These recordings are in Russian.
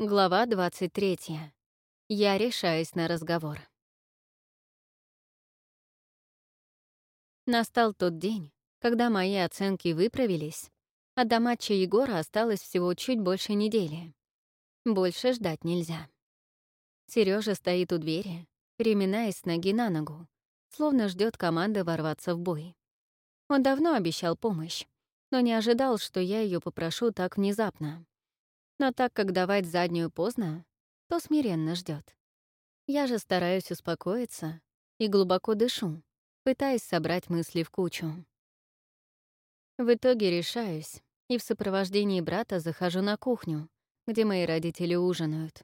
Глава 23. Я решаюсь на разговор. Настал тот день, когда мои оценки выправились, а до матча Егора осталось всего чуть больше недели. Больше ждать нельзя. Сережа стоит у двери, переминаясь с ноги на ногу, словно ждет команды ворваться в бой. Он давно обещал помощь, но не ожидал, что я ее попрошу так внезапно. Но так как давать заднюю поздно, то смиренно ждет. Я же стараюсь успокоиться и глубоко дышу, пытаясь собрать мысли в кучу. В итоге решаюсь и в сопровождении брата захожу на кухню, где мои родители ужинают.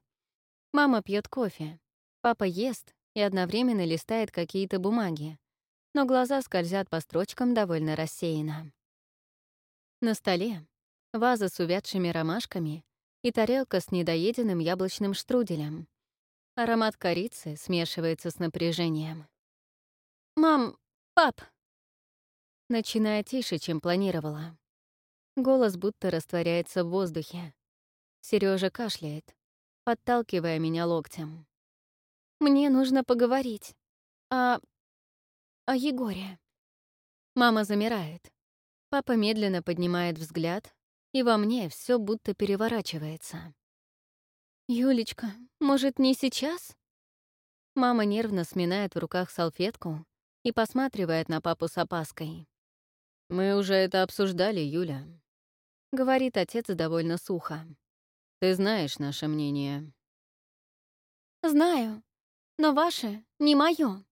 Мама пьет кофе, папа ест и одновременно листает какие-то бумаги, но глаза скользят по строчкам довольно рассеянно. На столе ваза с увядшими ромашками и тарелка с недоеденным яблочным штруделем. Аромат корицы смешивается с напряжением. «Мам, пап!» Начиная тише, чем планировала. Голос будто растворяется в воздухе. Сережа кашляет, подталкивая меня локтем. «Мне нужно поговорить. О... о Егоре». Мама замирает. Папа медленно поднимает взгляд, и во мне все будто переворачивается. «Юлечка, может, не сейчас?» Мама нервно сминает в руках салфетку и посматривает на папу с опаской. «Мы уже это обсуждали, Юля», — говорит отец довольно сухо. «Ты знаешь наше мнение». «Знаю, но ваше не мое.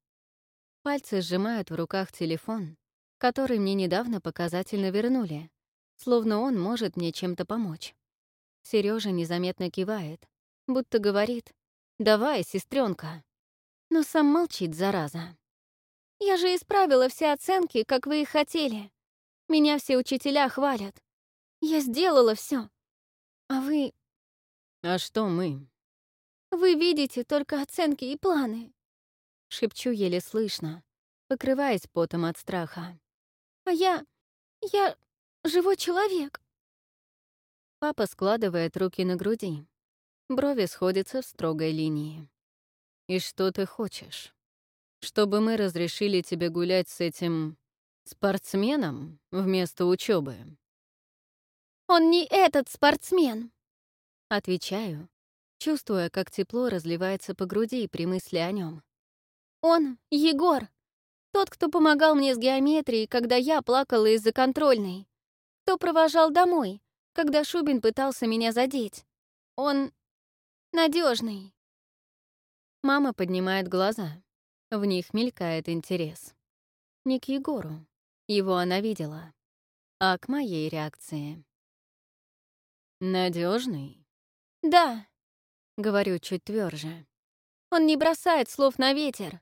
Пальцы сжимают в руках телефон, который мне недавно показательно вернули, словно он может мне чем-то помочь. Сережа незаметно кивает, будто говорит «Давай, сестренка, но сам молчит, зараза. «Я же исправила все оценки, как вы и хотели. Меня все учителя хвалят. Я сделала все. А вы...» «А что мы?» «Вы видите только оценки и планы», — шепчу еле слышно, покрываясь потом от страха. «А я... я Живой человек!» Папа складывает руки на груди. Брови сходятся в строгой линии. «И что ты хочешь? Чтобы мы разрешили тебе гулять с этим... спортсменом вместо учебы? «Он не этот спортсмен!» Отвечаю, чувствуя, как тепло разливается по груди при мысли о нем. «Он — Егор, тот, кто помогал мне с геометрией, когда я плакала из-за контрольной. Кто провожал домой, когда Шубин пытался меня задеть? Он надежный. Мама поднимает глаза. В них мелькает интерес. Не к Егору. Его она видела. А к моей реакции. Надежный? Да, говорю чуть тверже. Он не бросает слов на ветер.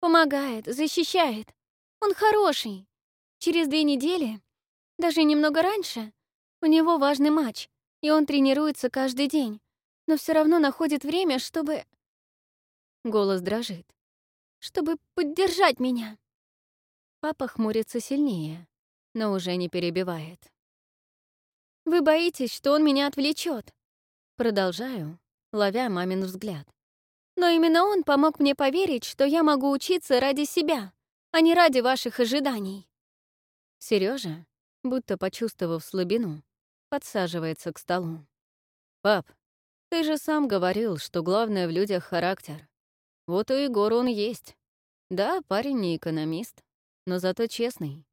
Помогает, защищает. Он хороший. Через две недели даже немного раньше. У него важный матч, и он тренируется каждый день, но все равно находит время, чтобы... Голос дрожит. Чтобы поддержать меня. Папа хмурится сильнее, но уже не перебивает. «Вы боитесь, что он меня отвлечет? Продолжаю, ловя мамин взгляд. «Но именно он помог мне поверить, что я могу учиться ради себя, а не ради ваших ожиданий». Сережа, будто почувствовав слабину, подсаживается к столу. «Пап, ты же сам говорил, что главное в людях — характер. Вот у Егора он есть. Да, парень не экономист, но зато честный.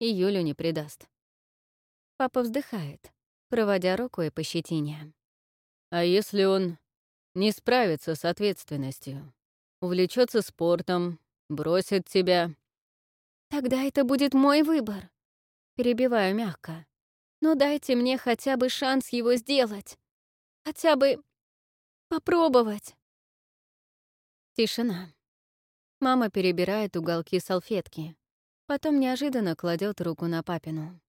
И Юлю не предаст». Папа вздыхает, проводя рукой по щетине. «А если он не справится с ответственностью, увлечется спортом, бросит тебя?» «Тогда это будет мой выбор», Перебиваю мягко. Но дайте мне хотя бы шанс его сделать. Хотя бы попробовать. Тишина. Мама перебирает уголки салфетки. Потом неожиданно кладет руку на папину.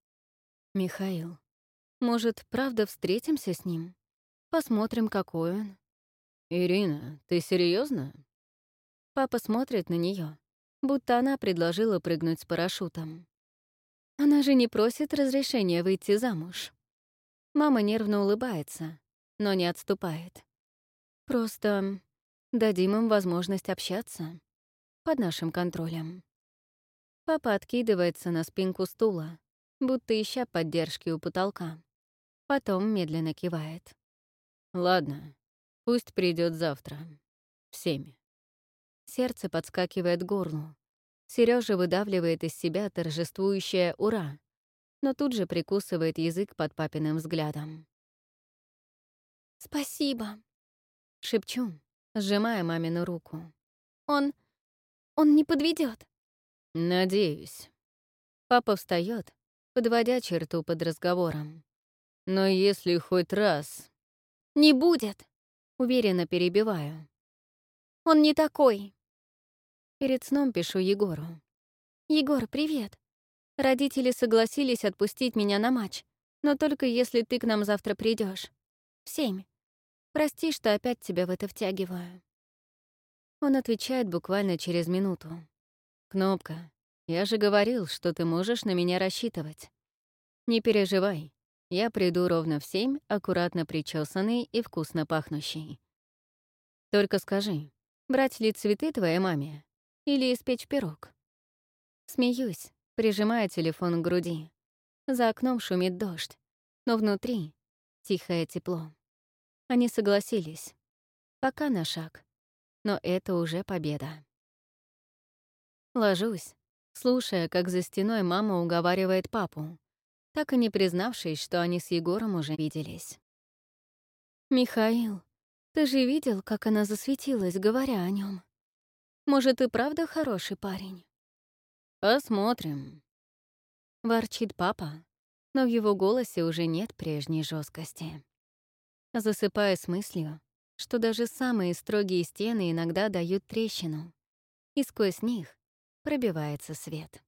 «Михаил, может, правда встретимся с ним? Посмотрим, какой он». «Ирина, ты серьезно? Папа смотрит на нее, будто она предложила прыгнуть с парашютом. Она же не просит разрешения выйти замуж. Мама нервно улыбается, но не отступает. Просто дадим им возможность общаться под нашим контролем. Папа откидывается на спинку стула, будто ища поддержки у потолка. Потом медленно кивает. «Ладно, пусть придет завтра. В семь». Сердце подскакивает к горлу. Сережа выдавливает из себя торжествующее «Ура!», но тут же прикусывает язык под папиным взглядом. «Спасибо», — шепчу, сжимая мамину руку. «Он... он не подведет. «Надеюсь». Папа встает, подводя черту под разговором. «Но если хоть раз...» «Не будет!» — уверенно перебиваю. «Он не такой!» Перед сном пишу Егору. «Егор, привет. Родители согласились отпустить меня на матч, но только если ты к нам завтра придешь. В семь. Прости, что опять тебя в это втягиваю». Он отвечает буквально через минуту. «Кнопка, я же говорил, что ты можешь на меня рассчитывать. Не переживай, я приду ровно в семь, аккуратно причесанный и вкусно пахнущий. Только скажи, брать ли цветы твоей маме или испечь пирог?» Смеюсь, прижимая телефон к груди. За окном шумит дождь, но внутри — тихое тепло. Они согласились. Пока на шаг. Но это уже победа. Ложусь, слушая, как за стеной мама уговаривает папу, так и не признавшись, что они с Егором уже виделись. «Михаил, ты же видел, как она засветилась, говоря о нем. Может, и правда хороший парень?» «Посмотрим», — ворчит папа, но в его голосе уже нет прежней жесткости. Засыпая с мыслью, что даже самые строгие стены иногда дают трещину, и сквозь них пробивается свет.